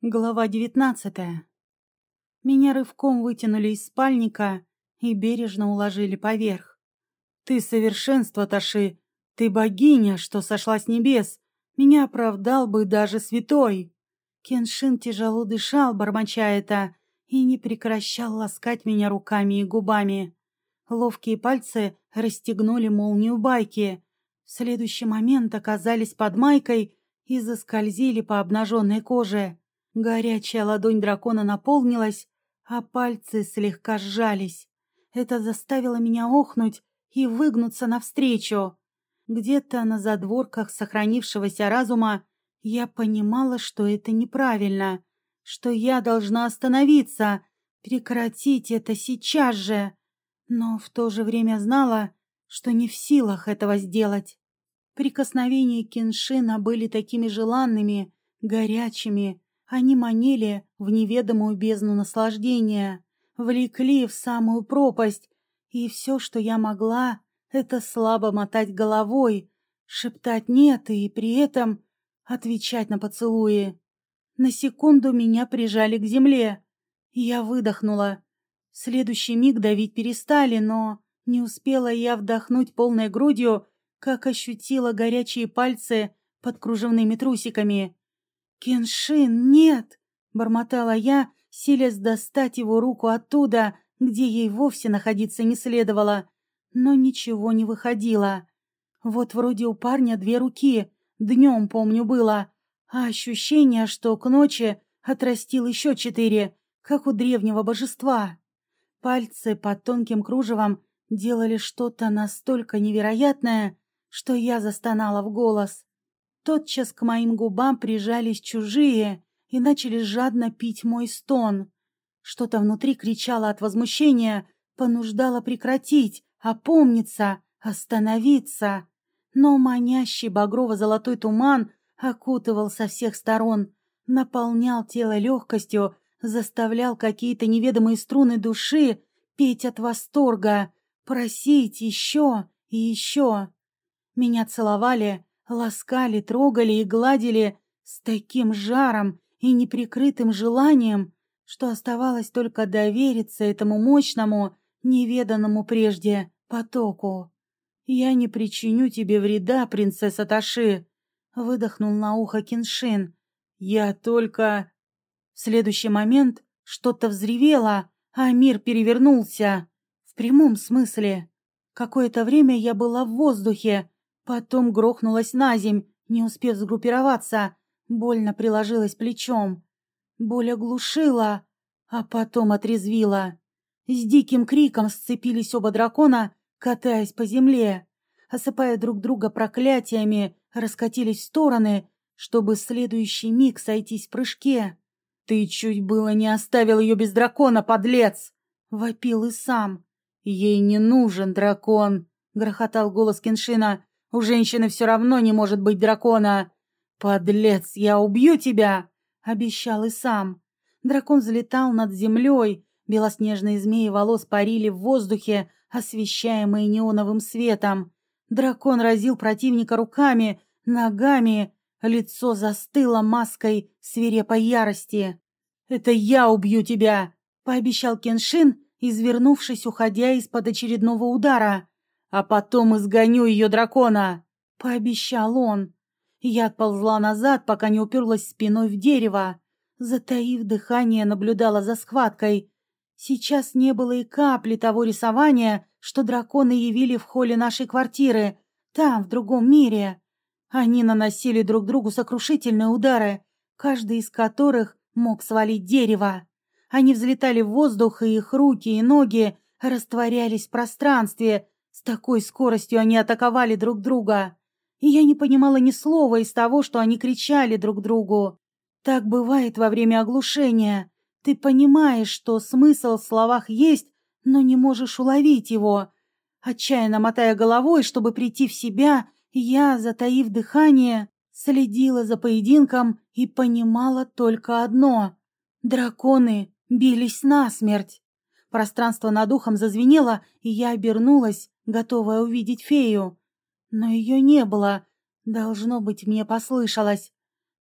Глава девятнадцатая. Меня рывком вытянули из спальника и бережно уложили поверх. «Ты совершенство, Таши! Ты богиня, что сошла с небес! Меня оправдал бы даже святой!» Кеншин тяжело дышал, бормоча это, и не прекращал ласкать меня руками и губами. Ловкие пальцы расстегнули молнию байки. В следующий момент оказались под майкой и заскользили по обнаженной коже. Горячая ладонь дракона наполнилась, а пальцы слегка сжались. Это заставило меня охнуть и выгнуться навстречу. Где-то на задворках сохранившегося разума я понимала, что это неправильно, что я должна остановиться, прекратить это сейчас же. Но в то же время знала, что не в силах этого сделать. Прикосновения Киншина были такими желанными, горячими, они манили в неведомую бездну наслаждения, влекли в самую пропасть, и все, что я могла, это слабо мотать головой, шептать «нет» и при этом отвечать на поцелуи. На секунду меня прижали к земле. Я выдохнула. В следующий миг давить перестали, но не успела я вдохнуть полной грудью, как ощутила горячие пальцы под кружевными трусиками. «Кеншин, нет!» — бормотала я, силясь достать его руку оттуда, где ей вовсе находиться не следовало. Но ничего не выходило. Вот вроде у парня две руки, днем, помню, было, а ощущение, что к ночи отрастил еще четыре, как у древнего божества. Пальцы под тонким кружевом делали что-то настолько невероятное, что я застонала в голос. Тотчас к моим губам прижались чужие и начали жадно пить мой стон. Что-то внутри кричало от возмущения, понуждало прекратить, опомниться, остановиться. Но манящий багрово-золотой туман окутывал со всех сторон, наполнял тело легкостью, заставлял какие-то неведомые струны души петь от восторга, просить еще и еще. Меня целовали, ласкали, трогали и гладили с таким жаром и неприкрытым желанием, что оставалось только довериться этому мощному, неведанному прежде потоку. «Я не причиню тебе вреда, принцесса Таши», — выдохнул на ухо Киншин. «Я только...» В следующий момент что-то взревело, а мир перевернулся. В прямом смысле. Какое-то время я была в воздухе, Потом грохнулась на земь, не успев сгруппироваться, больно приложилась плечом. Боль оглушила, а потом отрезвила. С диким криком сцепились оба дракона, катаясь по земле. Осыпая друг друга проклятиями, раскатились в стороны, чтобы следующий миг сойтись в прыжке. «Ты чуть было не оставил ее без дракона, подлец!» — вопил и сам. «Ей не нужен дракон!» — грохотал голос Кеншина. У женщины все равно не может быть дракона. Подлец, я убью тебя, обещал и сам. Дракон взлетал над землей, белоснежные змеи волос парили в воздухе, освещаемые неоновым светом. Дракон разил противника руками, ногами, лицо застыло маской свирепой ярости. «Это я убью тебя!» — пообещал Кеншин, извернувшись, уходя из-под очередного удара а потом изгоню ее дракона!» — пообещал он. Я отползла назад, пока не уперлась спиной в дерево. Затаив дыхание, наблюдала за схваткой. Сейчас не было и капли того рисования, что драконы явили в холле нашей квартиры, там, в другом мире. Они наносили друг другу сокрушительные удары, каждый из которых мог свалить дерево. Они взлетали в воздух, и их руки и ноги растворялись в пространстве, с такой скоростью они атаковали друг друга. И я не понимала ни слова из того, что они кричали друг другу. Так бывает во время оглушения. Ты понимаешь, что смысл в словах есть, но не можешь уловить его. Отчаянно мотая головой, чтобы прийти в себя, я, затаив дыхание, следила за поединком и понимала только одно. Драконы бились насмерть. Пространство над ухом зазвенело, и я обернулась, готовая увидеть фею. Но ее не было. Должно быть, мне послышалось.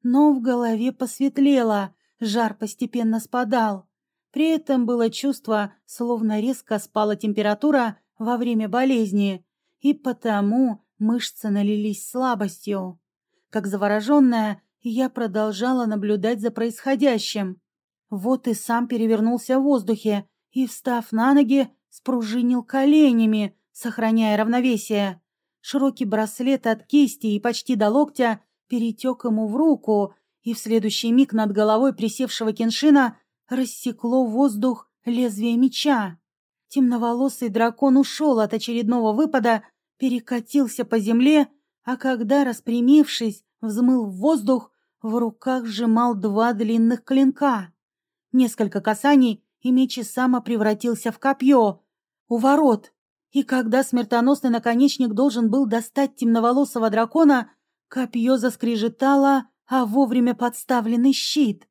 Но в голове посветлело. Жар постепенно спадал. При этом было чувство, словно резко спала температура во время болезни, и потому мышцы налились слабостью. Как завороженная, я продолжала наблюдать за происходящим. Вот и сам перевернулся в воздухе и, встав на ноги, спружинил коленями, сохраняя равновесие. Широкий браслет от кисти и почти до локтя перетек ему в руку, и в следующий миг над головой присевшего Кеншина рассекло воздух лезвие меча. Темноволосый дракон ушел от очередного выпада, перекатился по земле, а когда, распрямившись, взмыл в воздух, в руках сжимал два длинных клинка. Несколько касаний, и меч Исама превратился в копье. У ворот. И когда смертоносный наконечник должен был достать темноволосого дракона, копье заскрежетало, а вовремя подставленный щит.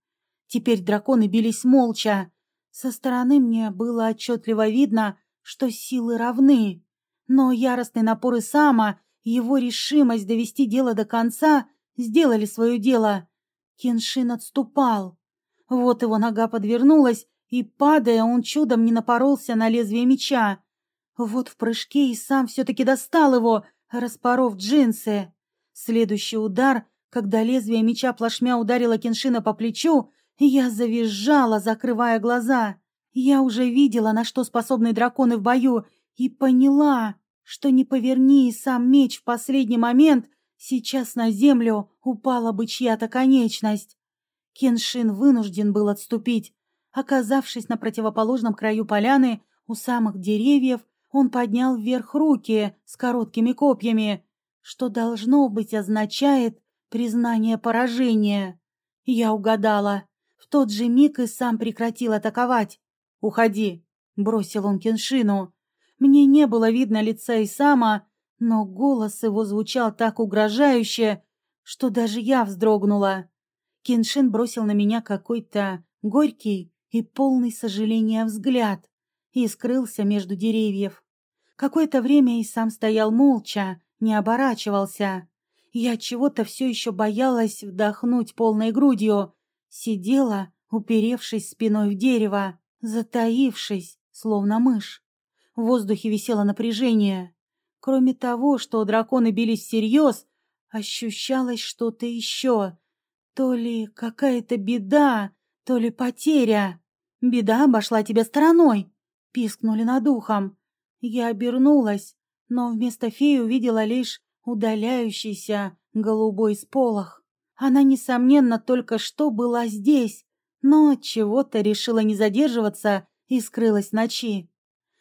Теперь драконы бились молча. Со стороны мне было отчетливо видно, что силы равны. Но яростный напор Исама, его решимость довести дело до конца сделали свое дело. Кеншин отступал. Вот его нога подвернулась, и, падая, он чудом не напоролся на лезвие меча. Вот в прыжке и сам все-таки достал его, распоров джинсы. Следующий удар, когда лезвие меча плашмя ударило Кеншина по плечу, я завизжала, закрывая глаза. Я уже видела, на что способны драконы в бою, и поняла, что не поверни сам меч в последний момент, сейчас на землю упала бы чья-то конечность. Кеншин вынужден был отступить. Оказавшись на противоположном краю поляны, у самых деревьев, он поднял вверх руки с короткими копьями, что должно быть означает признание поражения. Я угадала. В тот же миг и сам прекратил атаковать. «Уходи!» — бросил он Кеншину. Мне не было видно лица Исама, но голос его звучал так угрожающе, что даже я вздрогнула. Кеншин бросил на меня какой-то горький и полный сожаления взгляд и скрылся между деревьев. Какое-то время и сам стоял молча, не оборачивался. Я чего-то все еще боялась вдохнуть полной грудью. Сидела, уперевшись спиной в дерево, затаившись, словно мышь. В воздухе висело напряжение. Кроме того, что драконы бились всерьез, ощущалось что-то еще. То ли какая-то беда, то ли потеря. Беда обошла тебя стороной, пискнули над ухом. Я обернулась, но вместо феи увидела лишь удаляющийся голубой сполох. Она, несомненно, только что была здесь, но от чего-то решила не задерживаться и скрылась ночи.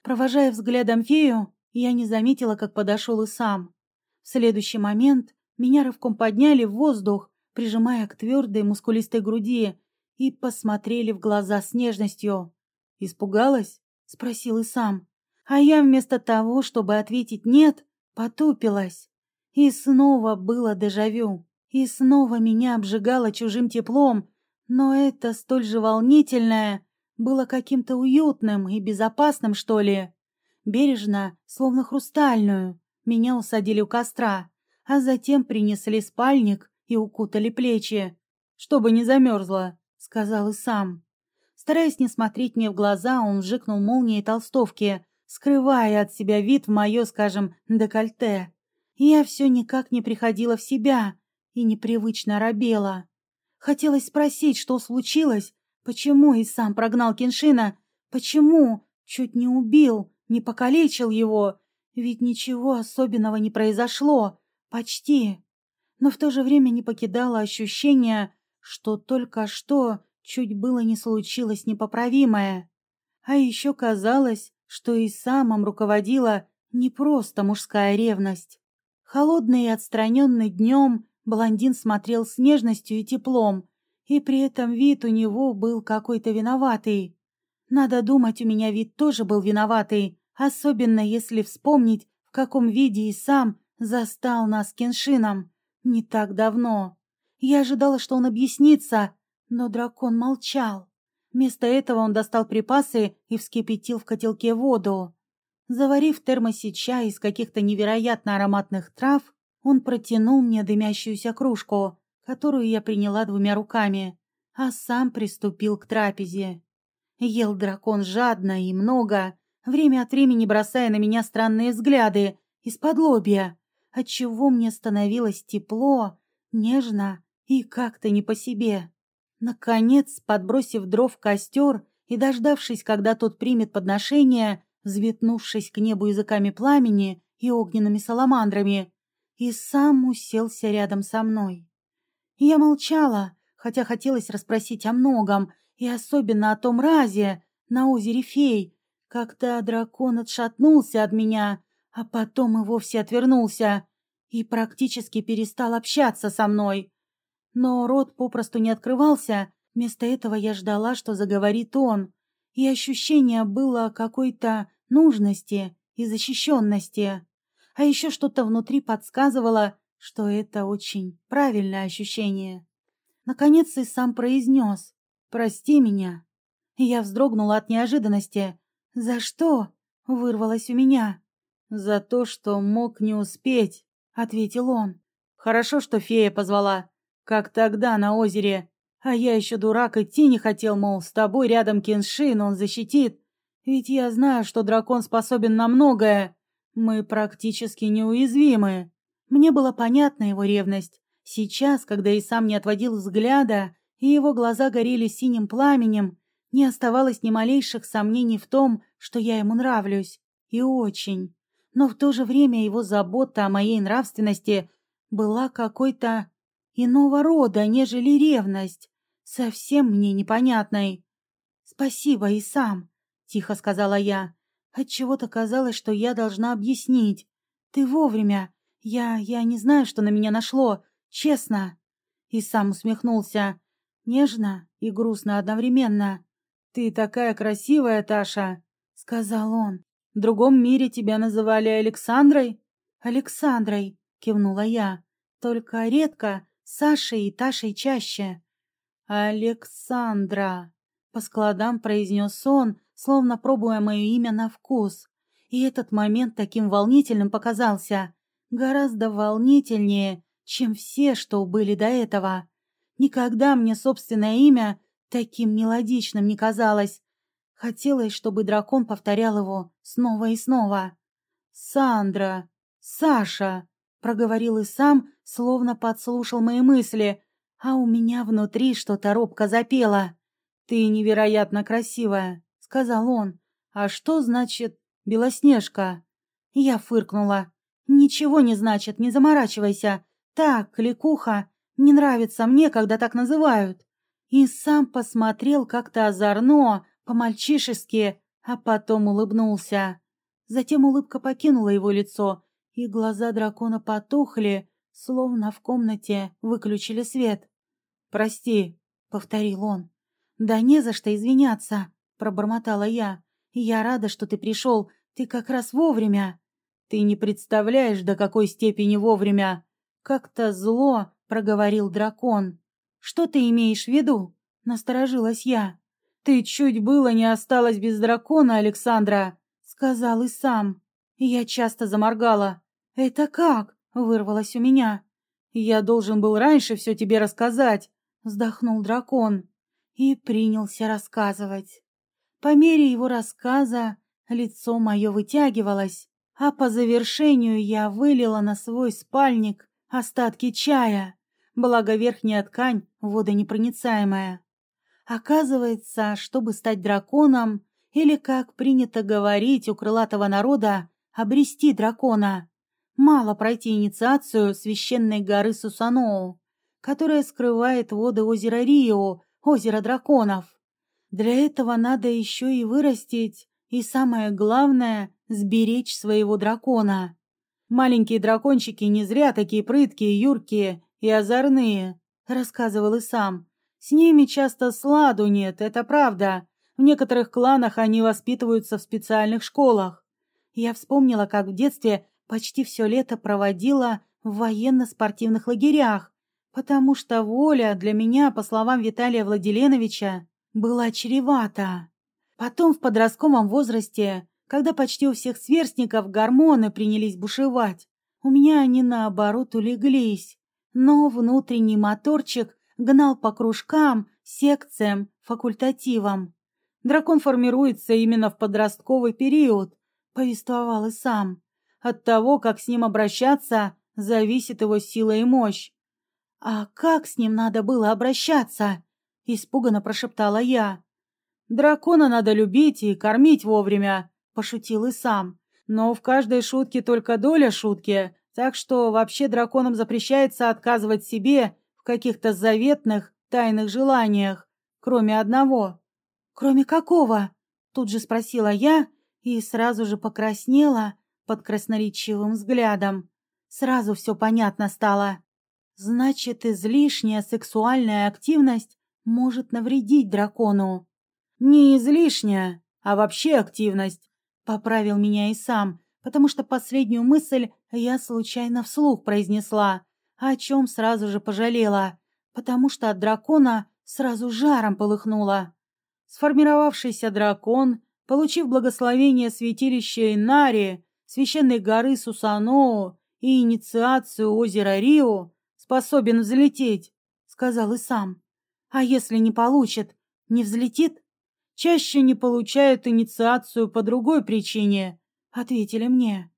Провожая взглядом фею, я не заметила, как подошел и сам. В следующий момент меня рывком подняли в воздух, прижимая к твердой мускулистой груди, и посмотрели в глаза с нежностью. «Испугалась?» — спросил и сам. А я вместо того, чтобы ответить «нет», потупилась. И снова было дежавю. И снова меня обжигало чужим теплом, но это столь же волнительное, было каким-то уютным и безопасным, что ли. Бережно, словно хрустальную, меня усадили у костра, а затем принесли спальник и укутали плечи. «Чтобы не замерзла», — сказал и сам. Стараясь не смотреть мне в глаза, он вжикнул молнией толстовки, скрывая от себя вид в мое, скажем, декольте. Я все никак не приходила в себя и непривычно робела. Хотелось спросить, что случилось, Почему и сам прогнал Кеншина? Почему чуть не убил, не покалечил его? Ведь ничего особенного не произошло. Почти. Но в то же время не покидало ощущение, что только что чуть было не случилось непоправимое. А еще казалось, что и самым руководила не просто мужская ревность. Холодный и отстраненный днем блондин смотрел с нежностью и теплом, и при этом вид у него был какой-то виноватый. Надо думать, у меня вид тоже был виноватый, особенно если вспомнить, в каком виде и сам застал нас Кеншином не так давно. Я ожидала, что он объяснится, но дракон молчал. Вместо этого он достал припасы и вскипятил в котелке воду. Заварив в термосе чай из каких-то невероятно ароматных трав, он протянул мне дымящуюся кружку которую я приняла двумя руками. а сам приступил к трапезе. Ел дракон жадно и много, время от времени бросая на меня странные взгляды из-под лобья, отчего мне становилось тепло, нежно и как-то не по себе. Наконец, подбросив дров в костер и дождавшись, когда тот примет подношение, взметнувшись к небу языками пламени и огненными саламандрами, и сам уселся рядом со мной. Я молчала, хотя хотелось расспросить о многом, и особенно о том разе на озере Фей, когда дракон отшатнулся от меня, а потом и вовсе отвернулся и практически перестал общаться со мной. Но рот попросту не открывался, вместо этого я ждала, что заговорит он, и ощущение было какой-то нужности и защищенности. А еще что-то внутри подсказывало, что это очень правильное ощущение. Наконец и сам произнес «Прости меня». Я вздрогнула от неожиданности. «За что?» — вырвалось у меня. «За то, что мог не успеть», — ответил он. «Хорошо, что фея позвала, как тогда на озере. А я еще дурак идти не хотел, мол, с тобой рядом Кеншин, он защитит. Ведь я знаю, что дракон способен на многое. Мы практически неуязвимы». Мне была понятна его ревность. Сейчас, когда и сам не отводил взгляда, и его глаза горели синим пламенем, не оставалось ни малейших сомнений в том, что я ему нравлюсь. И очень. Но в то же время его забота о моей нравственности была какой-то иного рода, нежели ревность, совсем мне непонятной. «Спасибо и сам», — тихо сказала я. Отчего-то казалось, что я должна объяснить. «Ты вовремя. Я... я не знаю, что на меня нашло. Честно. И сам усмехнулся. Нежно и грустно одновременно. «Ты такая красивая, Таша!» — сказал он. «В другом мире тебя называли Александрой?» «Александрой!» — кивнула я. «Только редко, Сашей и Ташей чаще». «Александра!» — по складам произнес он, словно пробуя мое имя на вкус. И этот момент таким волнительным показался. Гораздо волнительнее, чем все, что были до этого. Никогда мне собственное имя таким мелодичным не казалось. Хотелось, чтобы дракон повторял его снова и снова. «Сандра! Саша!» — проговорил и сам, словно подслушал мои мысли, а у меня внутри что-то робко запело. «Ты невероятно красивая», — сказал он. «А что значит Белоснежка?» Я фыркнула. «Ничего не значит, не заморачивайся. Так, кликуха, не нравится мне, когда так называют. И сам посмотрел как-то озорно, по-мальчишески, а потом улыбнулся. Затем улыбка покинула его лицо, и глаза дракона потухли, словно в комнате выключили свет. «Прости», — повторил он. «Да не за что извиняться», — пробормотала я. «Я рада, что ты пришел. Ты как раз вовремя». «Ты не представляешь, до какой степени вовремя», как-то зло проговорил дракон. Что ты имеешь в виду? Насторожилась я. Ты чуть было не осталась без дракона, Александра, сказал и сам. Я часто заморгала. Это как? Вырвалось у меня. Я должен был раньше все тебе рассказать, вздохнул дракон и принялся рассказывать. По мере его рассказа лицо мое вытягивалось, а по завершению я вылила на свой спальник Остатки чая. Благо верхняя ткань водонепроницаемая. Оказывается, чтобы стать драконом, или, как принято говорить у крылатого народа, обрести дракона, мало пройти инициацию священной горы Сусаноу, которая скрывает воды озера Рио, озера драконов. Для этого надо еще и вырастить, и самое главное, сберечь своего дракона. Маленькие дракончики не зря такие прыткие, юркие и озорные, рассказывал и сам. С ними часто сладу нет, это правда. В некоторых кланах они воспитываются в специальных школах. Я вспомнила, как в детстве почти все лето проводила в военно-спортивных лагерях, потому что воля для меня, по словам Виталия Владиленовича, была чревата. Потом в подростковом возрасте когда почти у всех сверстников гормоны принялись бушевать. У меня они, наоборот, улеглись. Но внутренний моторчик гнал по кружкам, секциям, факультативам. Дракон формируется именно в подростковый период, повествовал и сам. От того, как с ним обращаться, зависит его сила и мощь. «А как с ним надо было обращаться?» — испуганно прошептала я. «Дракона надо любить и кормить вовремя», — пошутил и сам. «Но в каждой шутке только доля шутки, так что вообще драконам запрещается отказывать себе в каких-то заветных, тайных желаниях, кроме одного». «Кроме какого?» — тут же спросила я и сразу же покраснела под красноречивым взглядом. Сразу все понятно стало. Значит, излишняя сексуальная активность может навредить дракону. Не излишняя, а вообще активность, поправил меня и сам, потому что последнюю мысль я случайно вслух произнесла, о чем сразу же пожалела, потому что от дракона сразу жаром полыхнуло. Сформировавшийся дракон, получив благословение святилища Инари, священной горы Сусаноу и инициацию озера Рио, способен взлететь, сказал и сам. А если не получит, не взлетит? Чаще не получают инициацию по другой причине, ответили мне.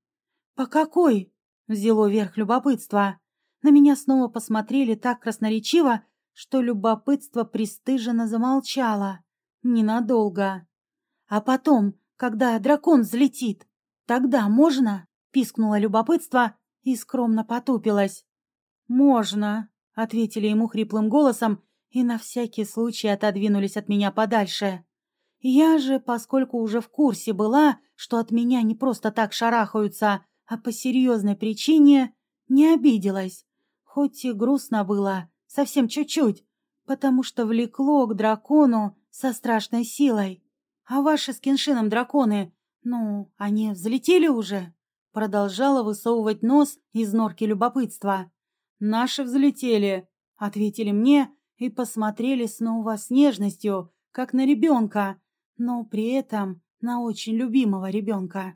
По какой? Взяло верх любопытство. На меня снова посмотрели так красноречиво, что любопытство пристыженно замолчало. Ненадолго. А потом, когда дракон взлетит, тогда можно? Пискнуло любопытство и скромно потупилась. «Можно», — ответили ему хриплым голосом и на всякий случай отодвинулись от меня подальше. Я же, поскольку уже в курсе была, что от меня не просто так шарахаются, а по серьезной причине, не обиделась. Хоть и грустно было, совсем чуть-чуть, потому что влекло к дракону со страшной силой. А ваши с киншином драконы, ну, они взлетели уже?» Продолжала высовывать нос из норки любопытства. «Наши взлетели», — ответили мне и посмотрели снова с нежностью, как на ребенка, но при этом на очень любимого ребенка.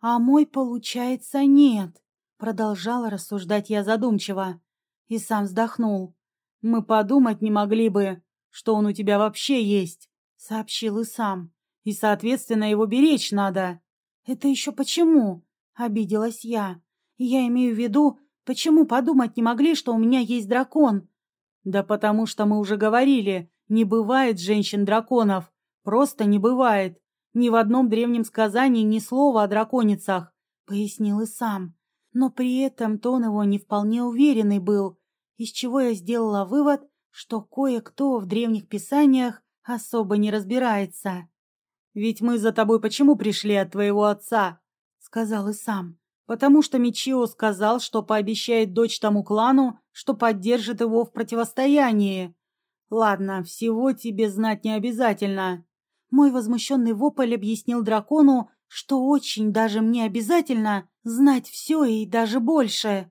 «А мой, получается, нет», — продолжала рассуждать я задумчиво. И сам вздохнул. «Мы подумать не могли бы, что он у тебя вообще есть», — сообщил и сам. «И, соответственно, его беречь надо». «Это еще почему?» — обиделась я. «Я имею в виду, Почему подумать не могли, что у меня есть дракон? Да потому что мы уже говорили, не бывает женщин-драконов. Просто не бывает. Ни в одном древнем сказании ни слова о драконицах, пояснил и сам. Но при этом тон его не вполне уверенный был, из чего я сделала вывод, что кое-кто в древних писаниях особо не разбирается. «Ведь мы за тобой почему пришли от твоего отца?» — сказал и сам потому что Мичио сказал, что пообещает дочь тому клану, что поддержит его в противостоянии. Ладно, всего тебе знать не обязательно. Мой возмущенный вопль объяснил дракону, что очень даже мне обязательно знать все и даже больше.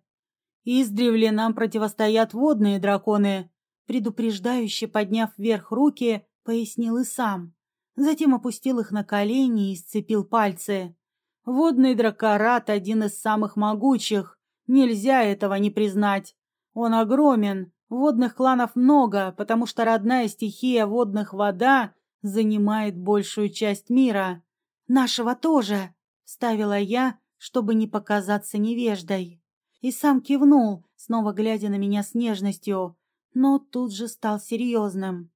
Издревле нам противостоят водные драконы, предупреждающе подняв вверх руки, пояснил и сам. Затем опустил их на колени и сцепил пальцы. Водный дракорат один из самых могучих. Нельзя этого не признать. Он огромен. Водных кланов много, потому что родная стихия водных вода занимает большую часть мира. Нашего тоже, вставила я, чтобы не показаться невеждой. И сам кивнул, снова глядя на меня с нежностью, но тут же стал серьезным.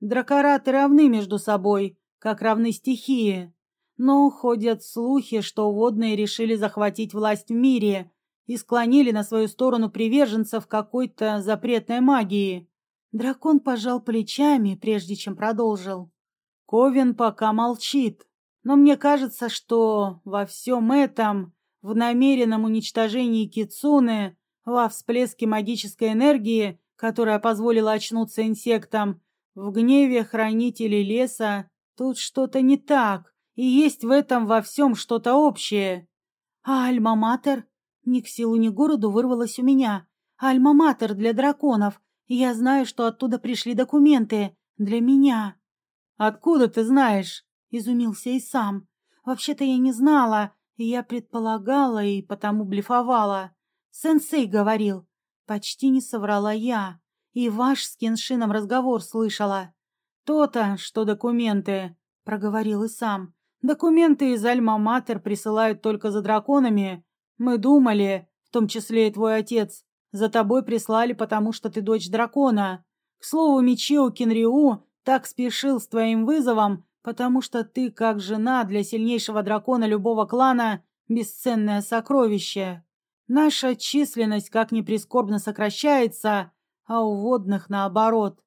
Дракораты равны между собой, как равны стихии. Но ходят слухи, что водные решили захватить власть в мире и склонили на свою сторону приверженцев какой-то запретной магии. Дракон пожал плечами, прежде чем продолжил. Ковен пока молчит, но мне кажется, что во всем этом, в намеренном уничтожении Кицуны, во всплеске магической энергии, которая позволила очнуться инсектам, в гневе хранителей леса, тут что-то не так. И есть в этом во всем что-то общее. А альма-матер? Ни к силу, ни к городу вырвалось у меня. Альма-матер для драконов. Я знаю, что оттуда пришли документы. Для меня. Откуда ты знаешь? Изумился и сам. Вообще-то я не знала. Я предполагала и потому блефовала. Сенсей говорил. Почти не соврала я. И ваш с Кеншином разговор слышала. «То-то, что документы», — проговорил и сам. «Документы из Альма-Матер присылают только за драконами. Мы думали, в том числе и твой отец, за тобой прислали, потому что ты дочь дракона. К слову, Мичио Кинриу так спешил с твоим вызовом, потому что ты, как жена для сильнейшего дракона любого клана, бесценное сокровище. Наша численность, как ни прискорбно, сокращается, а у водных наоборот.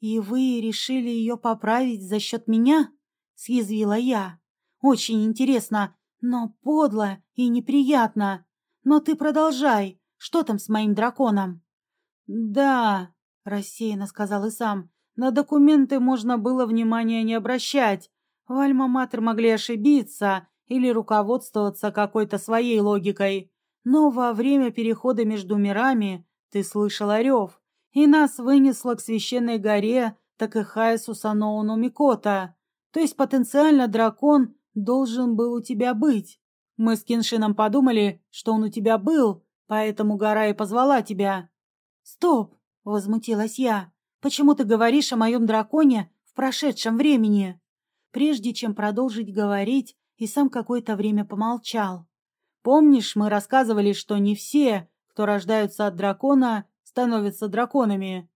«И вы решили ее поправить за счет меня?» — съязвила я. «Очень интересно, но подло и неприятно. Но ты продолжай. Что там с моим драконом?» «Да», — рассеянно сказал и сам, — «на документы можно было внимания не обращать. В Альма-Матер могли ошибиться или руководствоваться какой-то своей логикой. Но во время перехода между мирами ты слышал рев и нас вынесло к священной горе Такэхая Саноуну Микота. То есть потенциально дракон должен был у тебя быть. Мы с Киншином подумали, что он у тебя был, поэтому гора и позвала тебя. Стоп, возмутилась я. Почему ты говоришь о моем драконе в прошедшем времени? Прежде чем продолжить говорить, и сам какое-то время помолчал. Помнишь, мы рассказывали, что не все, кто рождаются от дракона, становятся драконами.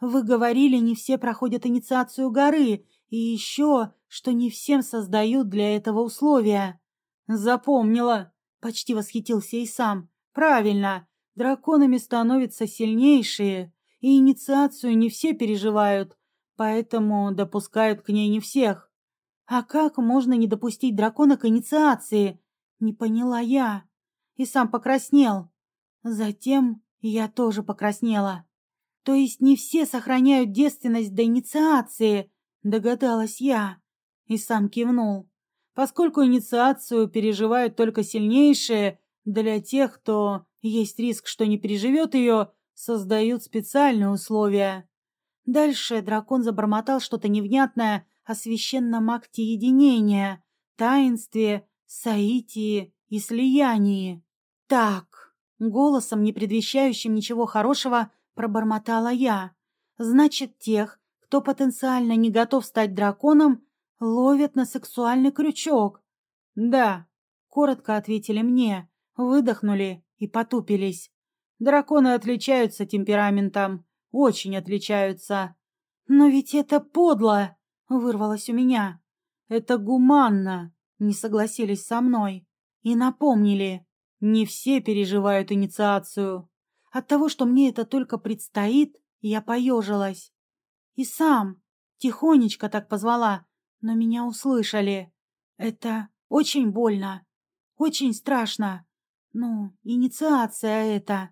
Вы говорили, не все проходят инициацию горы, и еще, что не всем создают для этого условия. Запомнила. Почти восхитился и сам. Правильно. Драконами становятся сильнейшие, и инициацию не все переживают, поэтому допускают к ней не всех. А как можно не допустить дракона к инициации? Не поняла я. И сам покраснел. Затем я тоже покраснела. То есть не все сохраняют девственность до инициации, догадалась я. И сам кивнул. Поскольку инициацию переживают только сильнейшие, для тех, кто есть риск, что не переживет ее, создают специальные условия. Дальше дракон забормотал что-то невнятное о священном акте единения, таинстве, соитии и слиянии. Так, Голосом, не предвещающим ничего хорошего, пробормотала я. Значит, тех, кто потенциально не готов стать драконом, ловят на сексуальный крючок. Да, коротко ответили мне, выдохнули и потупились. Драконы отличаются темпераментом, очень отличаются. Но ведь это подло, вырвалось у меня. Это гуманно, не согласились со мной и напомнили. Не все переживают инициацию. От того, что мне это только предстоит, я поежилась. И сам тихонечко так позвала, но меня услышали. Это очень больно, очень страшно. Ну, инициация это.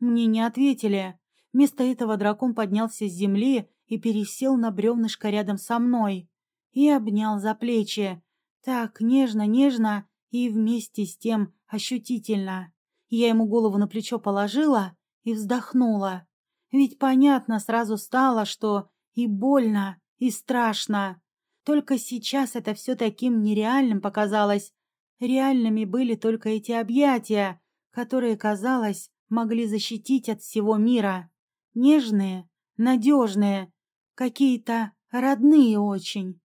Мне не ответили. Вместо этого дракон поднялся с земли и пересел на бревнышко рядом со мной и обнял за плечи. Так нежно-нежно и вместе с тем ощутительно. Я ему голову на плечо положила и вздохнула. Ведь понятно сразу стало, что и больно, и страшно. Только сейчас это все таким нереальным показалось. Реальными были только эти объятия, которые, казалось, могли защитить от всего мира. Нежные, надежные, какие-то родные очень.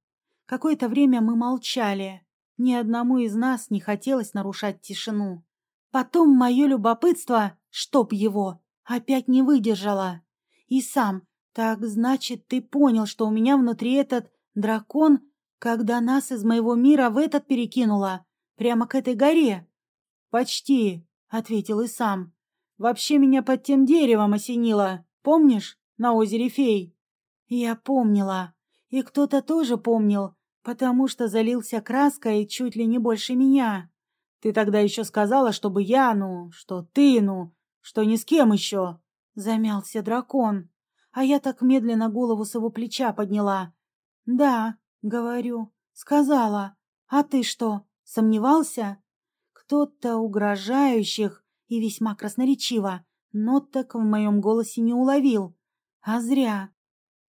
Какое-то время мы молчали. Ни одному из нас не хотелось нарушать тишину. Потом мое любопытство, чтоб его, опять не выдержало. И сам, так значит, ты понял, что у меня внутри этот дракон, когда нас из моего мира в этот перекинуло, прямо к этой горе? Почти, ответил и сам. Вообще меня под тем деревом осенило, помнишь, на озере Фей? Я помнила, и кто-то тоже помнил, потому что залился краской чуть ли не больше меня. Ты тогда еще сказала, чтобы я, ну, что ты, ну, что ни с кем еще. Замялся дракон, а я так медленно голову с его плеча подняла. Да, говорю, сказала. А ты что, сомневался? Кто-то угрожающих и весьма красноречиво, но так в моем голосе не уловил. А зря.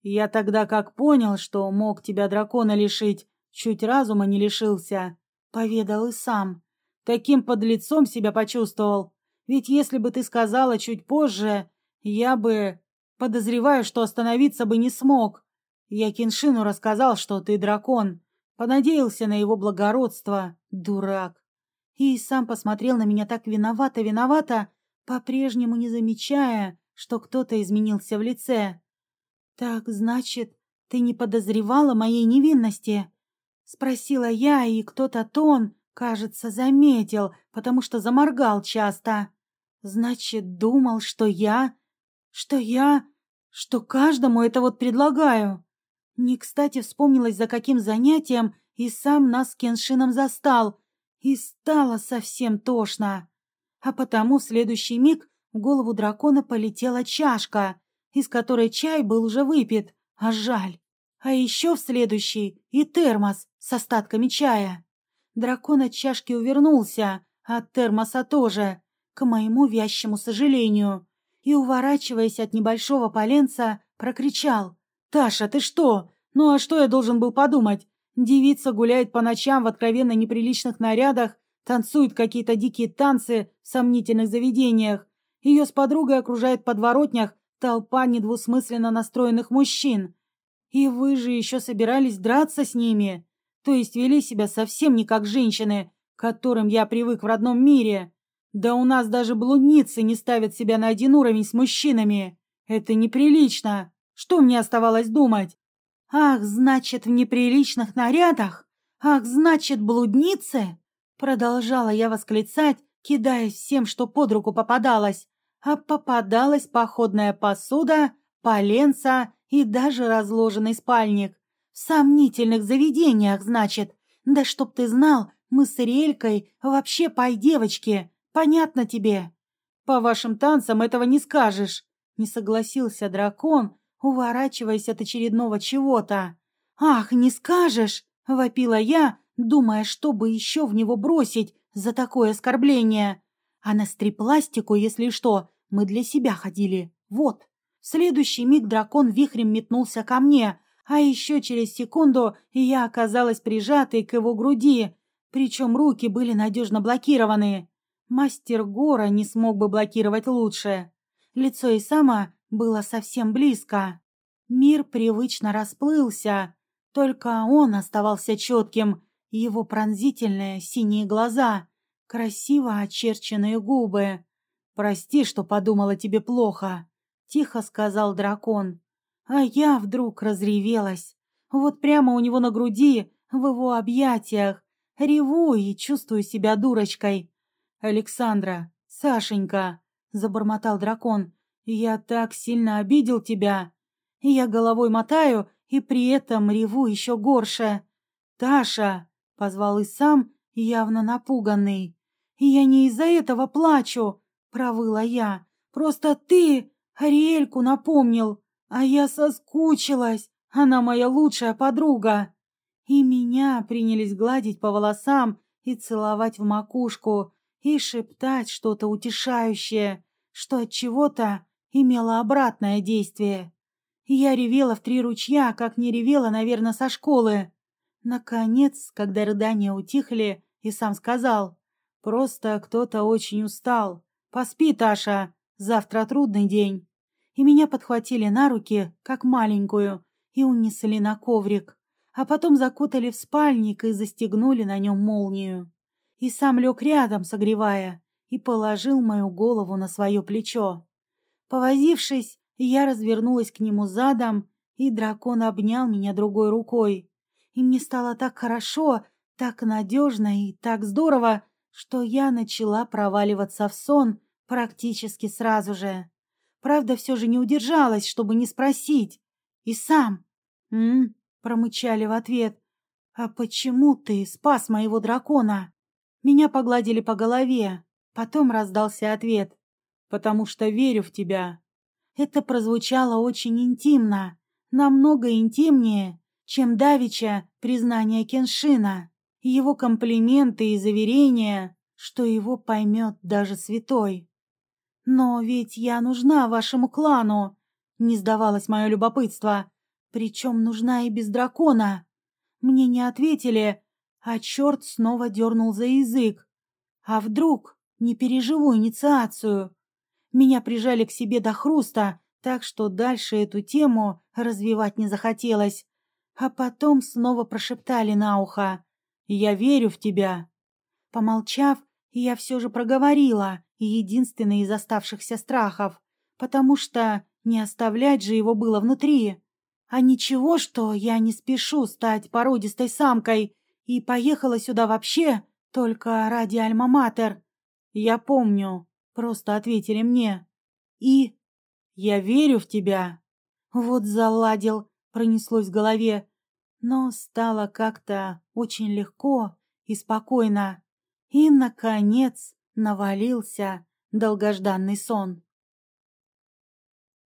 Я тогда как понял, что мог тебя дракона лишить, чуть разума не лишился, поведал и сам. Таким подлецом себя почувствовал. Ведь если бы ты сказала чуть позже, я бы... Подозреваю, что остановиться бы не смог. Я Киншину рассказал, что ты дракон. Понадеялся на его благородство, дурак. И сам посмотрел на меня так виновато-виновато, по-прежнему не замечая, что кто-то изменился в лице. «Так, значит, ты не подозревала моей невинности?» Спросила я, и кто-то тон, кажется, заметил, потому что заморгал часто. «Значит, думал, что я... что я... что каждому это вот предлагаю?» Не кстати вспомнилось, за каким занятием и сам нас с Кеншином застал, и стало совсем тошно. А потому в следующий миг в голову дракона полетела чашка, из которой чай был уже выпит, а жаль. А еще в следующий и термос с остатками чая. Дракон от чашки увернулся, от термоса тоже, к моему вящему сожалению, и, уворачиваясь от небольшого поленца, прокричал. «Таша, ты что? Ну а что я должен был подумать? Девица гуляет по ночам в откровенно неприличных нарядах, танцует какие-то дикие танцы в сомнительных заведениях. Ее с подругой окружает подворотнях толпа недвусмысленно настроенных мужчин. И вы же еще собирались драться с ними. То есть вели себя совсем не как женщины, к которым я привык в родном мире. Да у нас даже блудницы не ставят себя на один уровень с мужчинами. Это неприлично. Что мне оставалось думать? Ах, значит, в неприличных нарядах? Ах, значит, блудницы? Продолжала я восклицать, кидаясь всем, что под руку попадалось. А попадалась походная посуда, поленца и даже разложенный спальник. В сомнительных заведениях, значит. Да чтоб ты знал, мы с Ириэлькой вообще пай-девочки. Понятно тебе? По вашим танцам этого не скажешь. Не согласился дракон, уворачиваясь от очередного чего-то. «Ах, не скажешь!» — вопила я, думая, чтобы еще в него бросить за такое оскорбление. А на стрипластику, если что, мы для себя ходили. Вот. В следующий миг дракон вихрем метнулся ко мне, а еще через секунду я оказалась прижатой к его груди, причем руки были надежно блокированы. Мастер Гора не смог бы блокировать лучше. Лицо и сама было совсем близко. Мир привычно расплылся, только он оставался четким, его пронзительные синие глаза, красиво очерченные губы. «Прости, что подумала тебе плохо», — тихо сказал дракон. А я вдруг разревелась. Вот прямо у него на груди, в его объятиях, реву и чувствую себя дурочкой. «Александра, Сашенька», — забормотал дракон, — «я так сильно обидел тебя». Я головой мотаю и при этом реву еще горше. «Таша!» — позвал и сам, явно напуганный. «И я не из-за этого плачу!» — провыла я. «Просто ты Ариэльку напомнил, а я соскучилась. Она моя лучшая подруга!» И меня принялись гладить по волосам и целовать в макушку, и шептать что-то утешающее, что от чего-то имело обратное действие. Я ревела в три ручья, как не ревела, наверное, со школы. Наконец, когда рыдания утихли, и сам сказал, «Просто кто-то очень устал. Поспи, Таша, завтра трудный день». И меня подхватили на руки, как маленькую, и унесли на коврик, а потом закутали в спальник и застегнули на нем молнию. И сам лег рядом, согревая, и положил мою голову на свое плечо. Повозившись, я развернулась к нему задом, и дракон обнял меня другой рукой. И мне стало так хорошо, так надежно и так здорово, что я начала проваливаться в сон практически сразу же. Правда, все же не удержалась, чтобы не спросить. И сам. «М?», промычали в ответ. «А почему ты спас моего дракона?» Меня погладили по голове. Потом раздался ответ. «Потому что верю в тебя. Это прозвучало очень интимно, намного интимнее, чем давича признание Кеншина, его комплименты и заверения, что его поймет даже святой. «Но ведь я нужна вашему клану», — не сдавалось мое любопытство, «причем нужна и без дракона». Мне не ответили, а черт снова дернул за язык. А вдруг не переживу инициацию? Меня прижали к себе до хруста, так что дальше эту тему развивать не захотелось. А потом снова прошептали на ухо «Я верю в тебя». Помолчав, я все же проговорила единственный из оставшихся страхов, потому что не оставлять же его было внутри. А ничего, что я не спешу стать породистой самкой и поехала сюда вообще только ради Альма-Матер. Я помню, просто ответили мне. И я верю в тебя. Вот заладил, пронеслось в голове, но стало как-то очень легко и спокойно. И, наконец, навалился долгожданный сон.